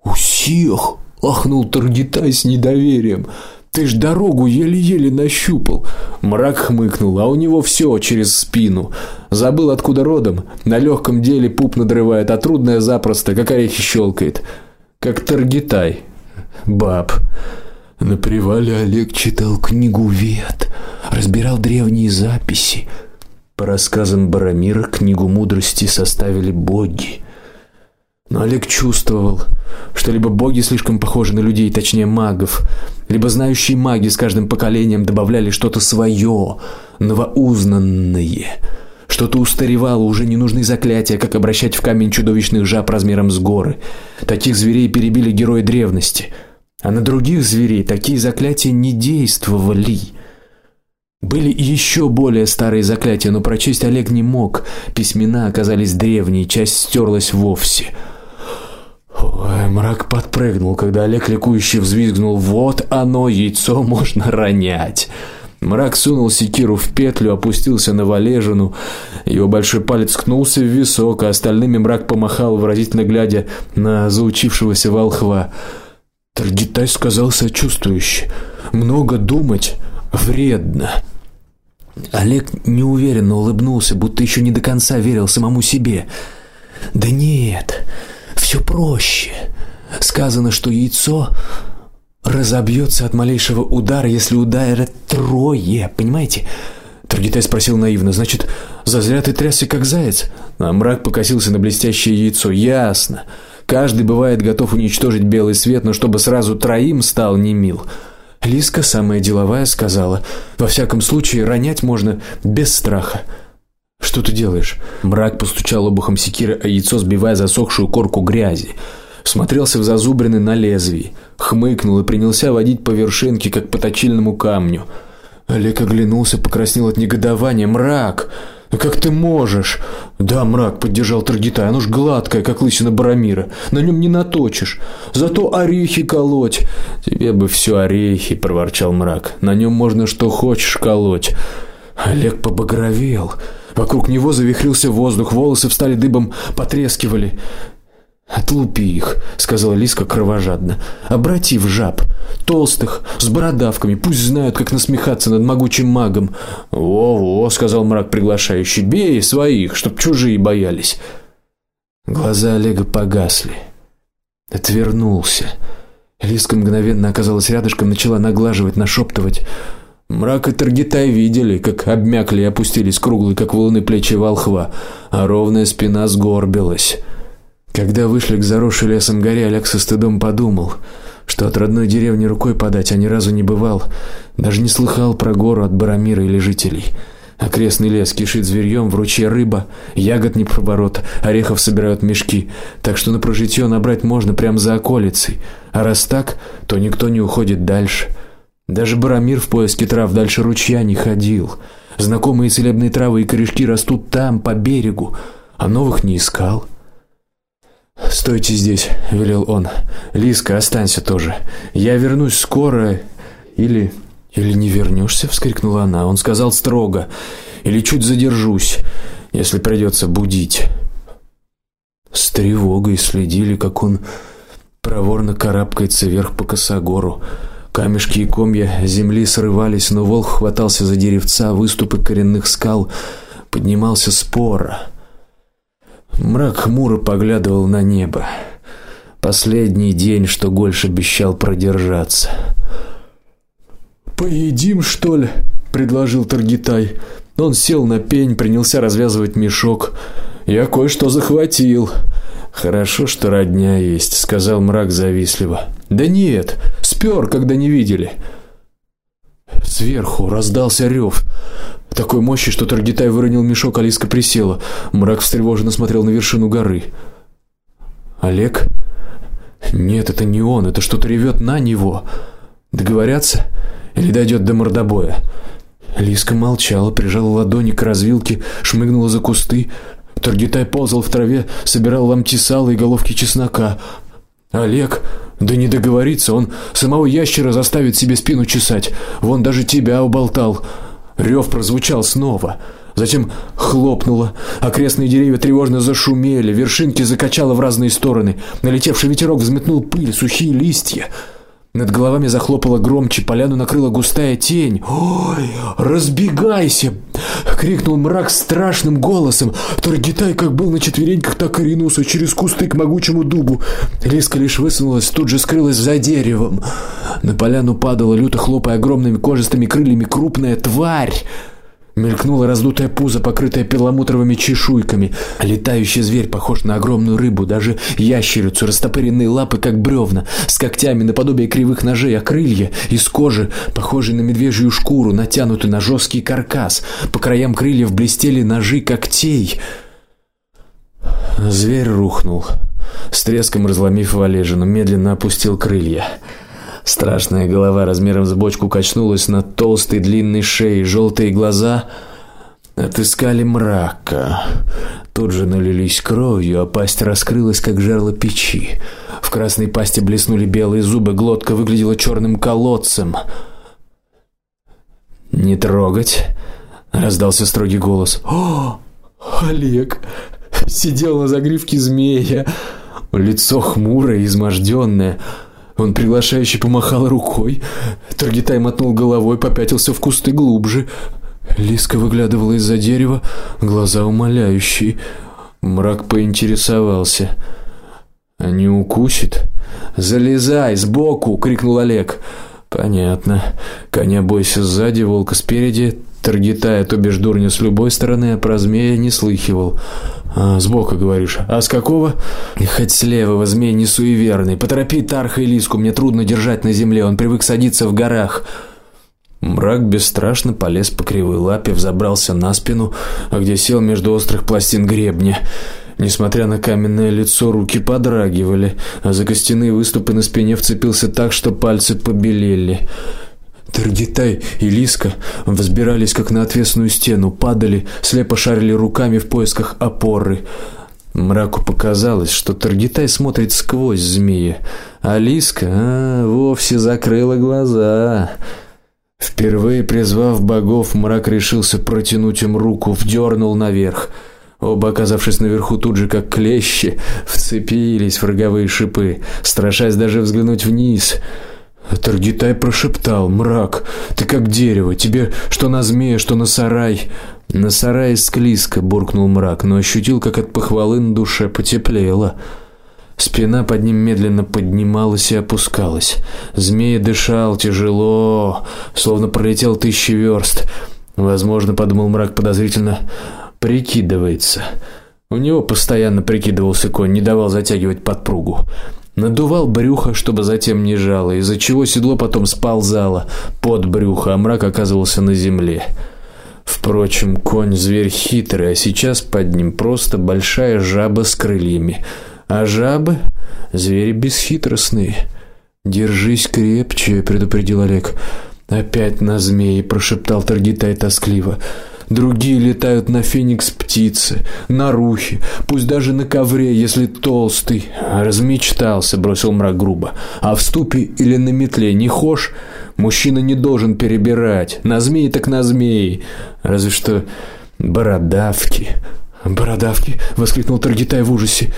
"У всех?" ахнул Таргитай с недоверием. Ты ж дорогу еле-еле нащупал. Мрак хмыкнул, а у него все через спину. Забыл откуда родом. На легком деле пуп надрывает, а трудное запросто, как орехи щелкает. Как Таргитай. Баб. На привале Олег читал книгу Вет, разбирал древние записи. По рассказам Барамира книгу мудрости составили боги. Но Олег чувствовал, что либо боги слишком похожи на людей, точнее магов, либо знающие маги с каждым поколением добавляли что-то свое, новоузнанное. Что-то устаревало, уже не нужны заклятия, как обращать в камень чудовищных жаб размером с горы. Таких зверей перебили герои древности, а на других зверей такие заклятия не действовали. Были еще более старые заклятия, но прочесть Олег не мог. Письмена оказались древние, часть стерлась вовсе. Ой, мрак подпрыгнул, когда Олег ликующе взвизгнул: "Вот оно, яйцо можно ронять". Мрак сунул секиру в петлю, опустился на валежину. Его большой палец ткнулся в висок, а остальными мрак помахал, выразительно глядя на заучившегося волхва. Таргитай сказал сочувствующе: "Много думать вредно". Олег неуверенно улыбнулся, будто еще не до конца верил самому себе. Да нет, все проще. Сказано, что яйцо разобьется от малейшего удара, если ударят трое, понимаете? Трудитай спросил наивно: "Значит, зазря ты трясся как заяц?" А мрак покосился на блестящее яйцо. "Ясно. Каждый бывает готов уничтожить белый свет, но чтобы сразу троим стал не мил. Лиска самая деловая сказала: "Во всяком случае, ронять можно без страха". Что ты делаешь? Мрак постучал обухом секиры о яйцо, сбивая засохшую корку грязи. Смотрелся в зазубрины на лезвии, хмыкнул и принялся водить по вершинке, как по точильному камню. Олег оглянулся, покраснел от негодования. Мрак, "Да как ты можешь?" "Да, мрак", поддержал Таргитай. "Оно ж гладкое, как лысина Барамира. На нем не наточишь. Зато орехи колоть. Тебе бы все орехи", проворчал мрак. "На нем можно что хочешь колоть". Олег побагровел. Вокруг него завихрился воздух, волосы встали дыбом, потрескивали. Отлупи их, сказала Лиска кровожадно. Обрати в жаб, толстых, с бородавками, пусть знают, как насмехаться над могучим магом. Во-во, сказал мрак приглашающий. Бей своих, чтоб чужие боялись. Глаза Олега погасли. Отвернулся. Лиска мгновенно оказалась рядышком, начала наглаживать, нашептывать. Мрак и Таргитай видели, как обмякли и опустились круглые, как волны плечи волхва, а ровная спина сгорбилась. Когда вышли к заросшей лесом горе, Олег со стыдом подумал, что от родной деревни рукой подать, а ни разу не бывал, даже не слыхал про гору от Барамира или жителей. Окрестный лес кишит зверьем, в ручье рыба, ягод не проборот, орехов собирают мешки, так что на прожитие набрать можно прямо за околицей. А раз так, то никто не уходит дальше. Даже Барамир в поиске трав дальше ручья не ходил. Знакомые целебные травы и корешки растут там, по берегу, а новых не искал. Стойте здесь, велел он. Лиска, останься тоже. Я вернусь скоро или или не вернешься, вскрикнула она. Он сказал строго: "Или чуть задержусь, если придется будить". С тревогой следили, как он проворно карабкается вверх по косогору. Камешки и комья земли срывались, но волк хватался за деревца, выступы коренных скал, поднимался спора. Мрак хмуро поглядывал на небо. Последний день, что Гольш обещал продержаться. Поедим, что ли? предложил Таргитай. Он сел на пень, принялся развязывать мешок. Я кое-что захватил. Хорошо, что родня есть, сказал мрак завистливо. Да нет, спер, когда не видели. Сверху раздался рев такой мощи, что Таргитай выронил мешок, Алиска присела. Мрак встревоженно смотрел на вершину горы. Олег? Нет, это не он, это что-то ревет на него. Договорятся или дойдет до мордобоя? Лиска молчала, прижала ладони к развилке, шмыгнула за кусты. Таргитай ползал в траве, собирал ломти сала и головки чеснока. Олег, да не договорится, он самого ящера заставит себе спину чесать. Вон даже тебя уболтал. Рев прозвучал снова. Затем хлопнуло, окрестные деревья тревожно зашумели, вершинки закачало в разные стороны. Налетевший ветерок взметнул пыль, сухие листья. Над головами захлопало громче, поляну накрыла густая тень. "Ой, разбегайся!" крикнул мрак страшным голосом. Таргитай как был на четвереньках, так и ринулся через кусты к могучему дубу. Лиска лишь высунулась, тут же скрылась за деревом. На поляну падала люто хлопая огромными кожистыми крыльями крупная тварь. Мелькнуло раздутое пузо, покрытое перламутровыми чешуйками. Летающий зверь похож на огромную рыбу, даже ящерицу, растопыренные лапы как бревна, с когтями наподобие кривых ножей, а крылья из кожи, похожие на медвежью шкуру, натянуты на жесткий каркас. По краям крыльев блестели ножи когтей. Зверь рухнул, с треском разломив валежину, медленно опустил крылья. Страшная голова размером с бочку качнулась на толстой длинной шее, желтые глаза отыскали мрака. Тут же налились кровью, а пасть раскрылась как жерло печи. В красной пасти блеснули белые зубы, глотка выглядела черным колодцем. Не трогать, раздался строгий голос. О, Олег сидел на загривке змея, лицо хмурое, изможденное. Он приглашающе помахал рукой. Таргитай мотнул головой, попятился в кусты глубже. Лиска выглядывала из-за дерева, глаза умоляющие. Мрак поинтересовался: "А не укусит?" "Залезай сбоку", крикнул Олег. Понятно. Коня бойся сзади, волка спереди, Таргитая, то бишь дурня с любой стороны, а про змея не слыхивал. А сбоку говоришь. А с какого? Хоть с левого змей не суеверный. Поторопи Тарха и Лиску, мне трудно держать на земле, он привык садиться в горах. Мрак бесстрашно полез по кривой лапе, взобрался на спину, а где сел между острых пластин гребня. Несмотря на каменное лицо, руки подрагивали, а за костяные выступы на спине вцепился так, что пальцы побелели. Таргитай и Лиска взбирались как на отвесную стену, падали, слепо шарили руками в поисках опоры. Мраку показалось, что Таргитай смотрит сквозь змея, а Лиска а, вовсе закрыла глаза. Впервые призвав богов, мрак решился протянуть им руку, вдернул наверх. Оба, оказавшись наверху, тут же как клещи вцепились в роговые шипы, страшась даже взглянуть вниз. Таргитай прошептал: "Мрак, ты как дерево, тебе что на змея, что на сарай". На сарае склизко буркнул мрак, но ощутил, как от похвалы на душе потеплело. Спина под ним медленно поднималась и опускалась. Змей дышал тяжело, словно пролетел тысячи верст. Возможно, подумал мрак подозрительно, прикидывается. У него постоянно прикидывался конь, не давал затягивать подпругу. Надувал брюхо, чтобы затем не жало, из-за чего седло потом сползало под брюхо, а мрак оказывался на земле. Впрочем, конь зверь хитрый, а сейчас под ним просто большая жаба с крыльями. А жабы звери бесхитростные. Держись крепче, предупредил Олег. Опять на змеи, прошептал Таргитай тоскливо. Другие летают на феникс птицы, на рухе, пусть даже на ковре, если толстый. Размечтался, бросил мрак грубо. А в ступе или на метле не хошь, мужчина не должен перебирать. На змеи так на змеи. Разве что бородавки. Бородавки, воскликнул Таргитай в ужасе.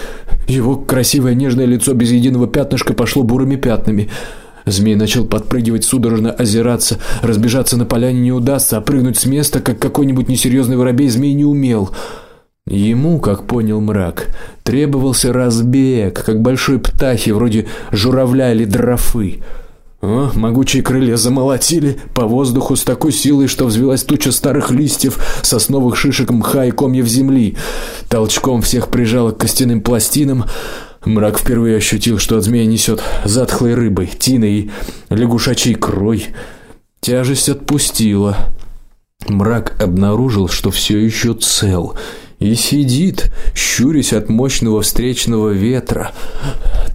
Его красивое нежное лицо без единого пятнышка пошло бурыми пятнами. Змей начал подпрыгивать, судорожно озираться, разбежаться на поляне не удастся, а прыгнуть с места, как какой-нибудь несерьезный воробей, змей не умел. Ему, как понял мрак, требовался разбег, как большой птахи вроде журавля или дрофы. О, могучие крылья замолотили по воздуху с такой силой, что взвилась туча старых листьев, сосновых шишек, мха и комьев земли. Толчком всех прижало к костяным пластинам. Мрак впервые ощутил, что от змея несет затхлой рыбой, тиной и лягушачьей крой. Тяжесть отпустила. Мрак обнаружил, что все еще цел и сидит, щурясь от мощного встречного ветра.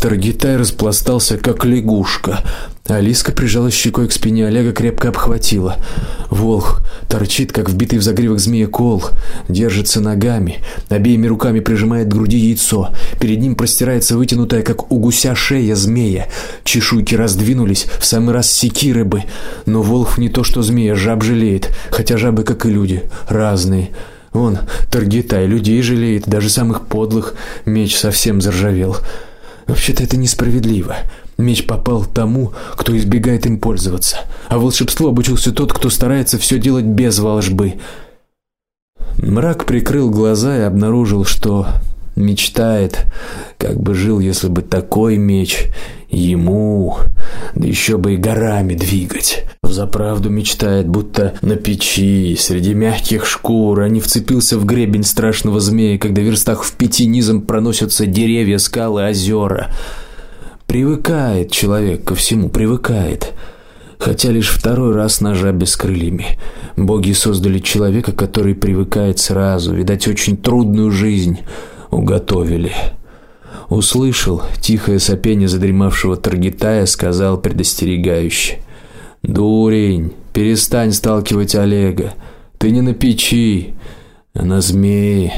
Таргитай распластался как лягушка. Алиска прижалась щекой к спине Олега, крепко обхватила. Волк торчит, как вбитый в загривок змея кол, держится ногами, обеими руками прижимает к груди яйцо. Перед ним простирается вытянутая, как у гуся, шея змея. Чешуйки раздвинулись, в самый раз секиры бы. Но волк не то что змея, жаб жалеет, хотя жабы, как и люди, разные. Он, Таргитай, людей жалеет, даже самых подлых. Меч совсем заржавел. Вообще-то это несправедливо. Меч попал тому, кто избегает им пользоваться, а волшебству обучился тот, кто старается все делать без волшбы. Мрак прикрыл глаза и обнаружил, что мечтает, как бы жил, если бы такой меч ему, да еще бы и горами двигать. За правду мечтает, будто на печи, среди мягких шкур, а не вцепился в гребень страшного змея, когда в верстах в пяти низом проносятся деревья, скалы, озера. Привыкает человек ко всему, привыкает. Хотя лишь второй раз на жабе с крыльями. Боги создали человека, который привыкает сразу, видать, очень трудную жизнь уготовили. Услышал тихое сопение задремавшего Таргитая, сказал предостерегающе: "Дурень, перестань сталкивать Олега. Ты не на печи, а на змее".